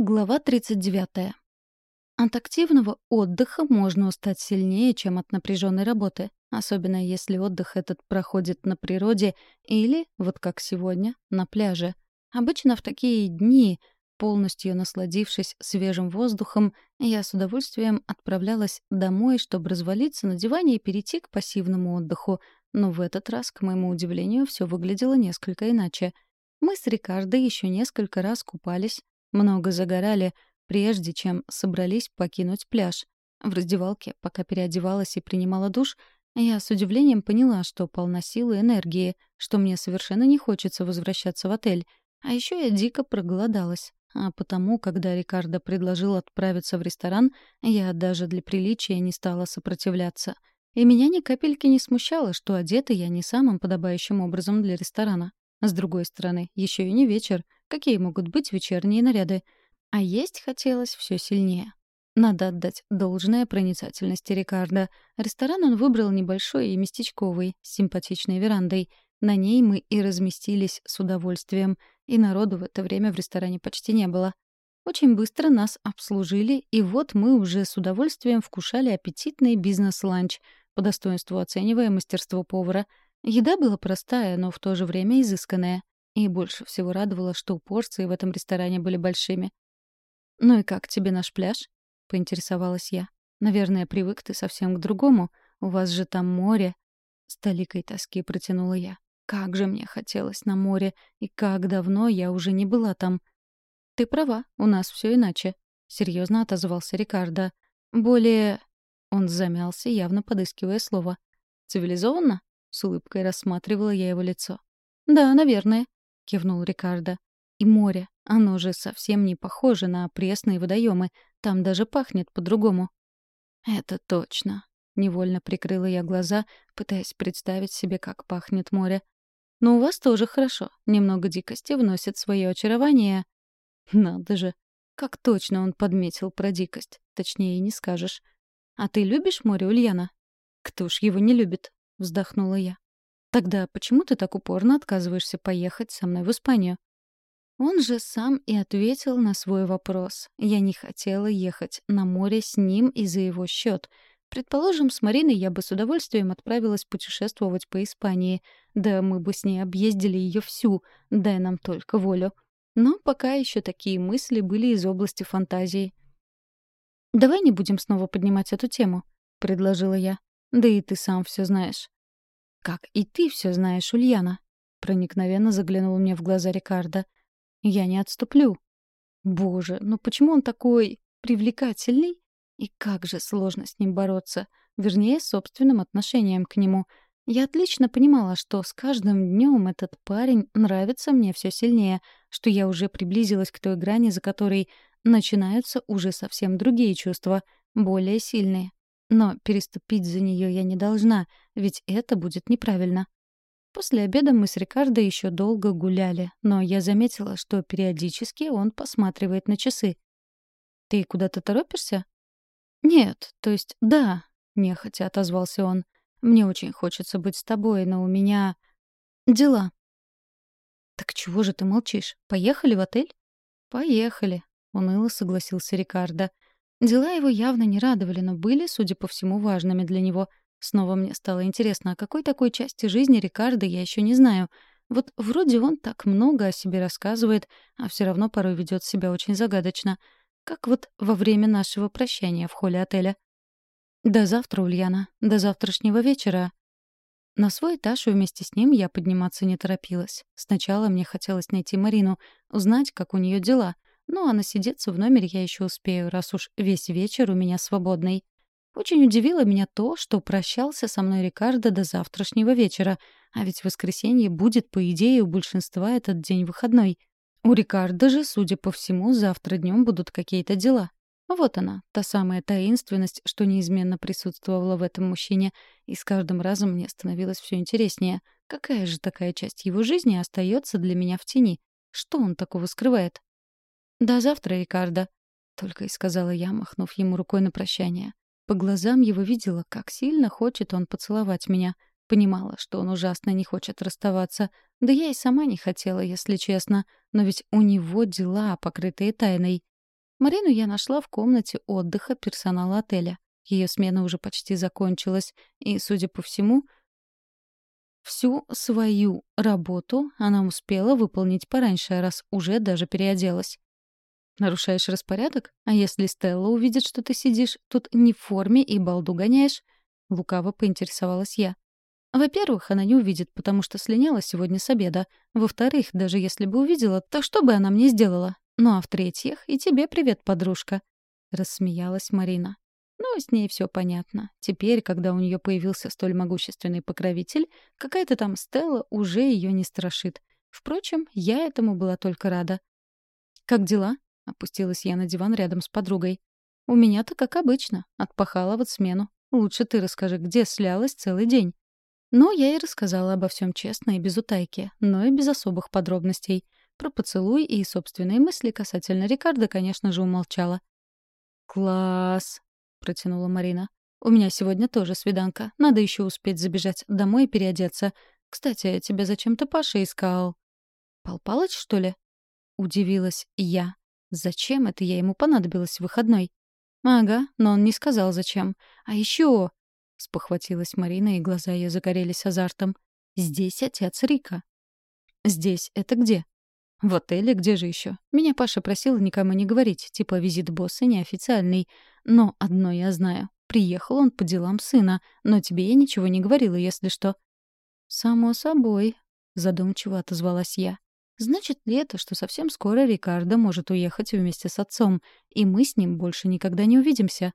Глава 39. От активного отдыха можно устать сильнее, чем от напряженной работы, особенно если отдых этот проходит на природе или, вот как сегодня, на пляже. Обычно в такие дни, полностью насладившись свежим воздухом, я с удовольствием отправлялась домой, чтобы развалиться на диване и перейти к пассивному отдыху, но в этот раз, к моему удивлению, все выглядело несколько иначе. Мы с Рикардо еще несколько раз купались, много загорали, прежде чем собрались покинуть пляж. В раздевалке, пока переодевалась и принимала душ, я с удивлением поняла, что полна силы и энергии, что мне совершенно не хочется возвращаться в отель. А еще я дико проголодалась. А потому, когда Рикардо предложил отправиться в ресторан, я даже для приличия не стала сопротивляться. И меня ни капельки не смущало, что одета я не самым подобающим образом для ресторана. С другой стороны, еще и не вечер. Какие могут быть вечерние наряды? А есть хотелось все сильнее. Надо отдать должное проницательности Рикардо. Ресторан он выбрал небольшой и местечковый, с симпатичной верандой. На ней мы и разместились с удовольствием, и народу в это время в ресторане почти не было. Очень быстро нас обслужили, и вот мы уже с удовольствием вкушали аппетитный бизнес-ланч, по достоинству оценивая мастерство повара — Еда была простая, но в то же время изысканная. И больше всего радовало, что порции в этом ресторане были большими. «Ну и как тебе наш пляж?» — поинтересовалась я. «Наверное, привык ты совсем к другому. У вас же там море». С толикой тоски протянула я. Как же мне хотелось на море, и как давно я уже не была там. «Ты права, у нас все иначе», — серьезно отозвался Рикардо. «Более...» Он замялся, явно подыскивая слово. «Цивилизованно?» С улыбкой рассматривала я его лицо. «Да, наверное», — кивнул Рикардо. «И море. Оно же совсем не похоже на пресные водоемы. Там даже пахнет по-другому». «Это точно», — невольно прикрыла я глаза, пытаясь представить себе, как пахнет море. «Но у вас тоже хорошо. Немного дикости вносит свое очарование». «Надо же. Как точно он подметил про дикость. Точнее, не скажешь. А ты любишь море, Ульяна?» «Кто ж его не любит?» — вздохнула я. «Тогда почему ты так упорно отказываешься поехать со мной в Испанию?» Он же сам и ответил на свой вопрос. Я не хотела ехать на море с ним и за его счет. Предположим, с Мариной я бы с удовольствием отправилась путешествовать по Испании. Да мы бы с ней объездили ее всю, дай нам только волю. Но пока еще такие мысли были из области фантазии. «Давай не будем снова поднимать эту тему», — предложила я. Да и ты сам все знаешь. Как и ты все знаешь, Ульяна. Проникновенно заглянул мне в глаза Рикардо. Я не отступлю. Боже, ну почему он такой привлекательный? И как же сложно с ним бороться. Вернее, собственным отношением к нему. Я отлично понимала, что с каждым днем этот парень нравится мне все сильнее, что я уже приблизилась к той грани, за которой начинаются уже совсем другие чувства, более сильные. Но переступить за нее я не должна, ведь это будет неправильно. После обеда мы с Рикардо еще долго гуляли, но я заметила, что периодически он посматривает на часы. «Ты куда-то торопишься?» «Нет, то есть да», — нехотя отозвался он. «Мне очень хочется быть с тобой, но у меня... дела». «Так чего же ты молчишь? Поехали в отель?» «Поехали», — уныло согласился Рикардо. Дела его явно не радовали, но были, судя по всему, важными для него. Снова мне стало интересно, о какой такой части жизни Рикардо я еще не знаю. Вот вроде он так много о себе рассказывает, а все равно порой ведет себя очень загадочно. Как вот во время нашего прощания в холле отеля. «До завтра, Ульяна. До завтрашнего вечера». На свой этаж вместе с ним я подниматься не торопилась. Сначала мне хотелось найти Марину, узнать, как у нее дела — ну а насидеться в номере я еще успею, раз уж весь вечер у меня свободный. Очень удивило меня то, что прощался со мной Рикардо до завтрашнего вечера, а ведь в воскресенье будет, по идее, у большинства этот день выходной. У Рикардо же, судя по всему, завтра днем будут какие-то дела. Вот она, та самая таинственность, что неизменно присутствовала в этом мужчине, и с каждым разом мне становилось все интереснее. Какая же такая часть его жизни остается для меня в тени? Что он такого скрывает? «До завтра, Рикардо», — только и сказала я, махнув ему рукой на прощание. По глазам его видела, как сильно хочет он поцеловать меня. Понимала, что он ужасно не хочет расставаться. Да я и сама не хотела, если честно. Но ведь у него дела, покрытые тайной. Марину я нашла в комнате отдыха персонала отеля. Ее смена уже почти закончилась, и, судя по всему, всю свою работу она успела выполнить пораньше, раз уже даже переоделась. Нарушаешь распорядок? А если Стелла увидит, что ты сидишь тут не в форме и балду гоняешь? Лукаво поинтересовалась я. Во-первых, она не увидит, потому что слиняла сегодня с обеда. Во-вторых, даже если бы увидела, то что бы она мне сделала? Ну а в-третьих, и тебе привет, подружка. Рассмеялась Марина. Ну, с ней все понятно. Теперь, когда у нее появился столь могущественный покровитель, какая-то там Стелла уже ее не страшит. Впрочем, я этому была только рада. «Как дела?» — опустилась я на диван рядом с подругой. «У меня-то как обычно. Отпахала вот смену. Лучше ты расскажи, где слялась целый день». Ну, я и рассказала обо всем честно и без утайки, но и без особых подробностей. Про поцелуй и собственные мысли касательно Рикардо, конечно же, умолчала. «Класс!» — протянула Марина. «У меня сегодня тоже свиданка. Надо еще успеть забежать домой и переодеться. Кстати, тебя зачем-то Паша искал?» «Пал Палыч, что ли?» — удивилась я. «Зачем это я ему понадобилась в выходной?» «Ага, но он не сказал, зачем. А еще — спохватилась Марина, и глаза ее загорелись азартом. «Здесь отец Рика». «Здесь это где?» «В отеле, где же еще? Меня Паша просил никому не говорить, типа визит босса неофициальный. Но одно я знаю. Приехал он по делам сына, но тебе я ничего не говорила, если что». «Само собой», — задумчиво отозвалась я. «Значит ли это, что совсем скоро Рикардо может уехать вместе с отцом, и мы с ним больше никогда не увидимся?»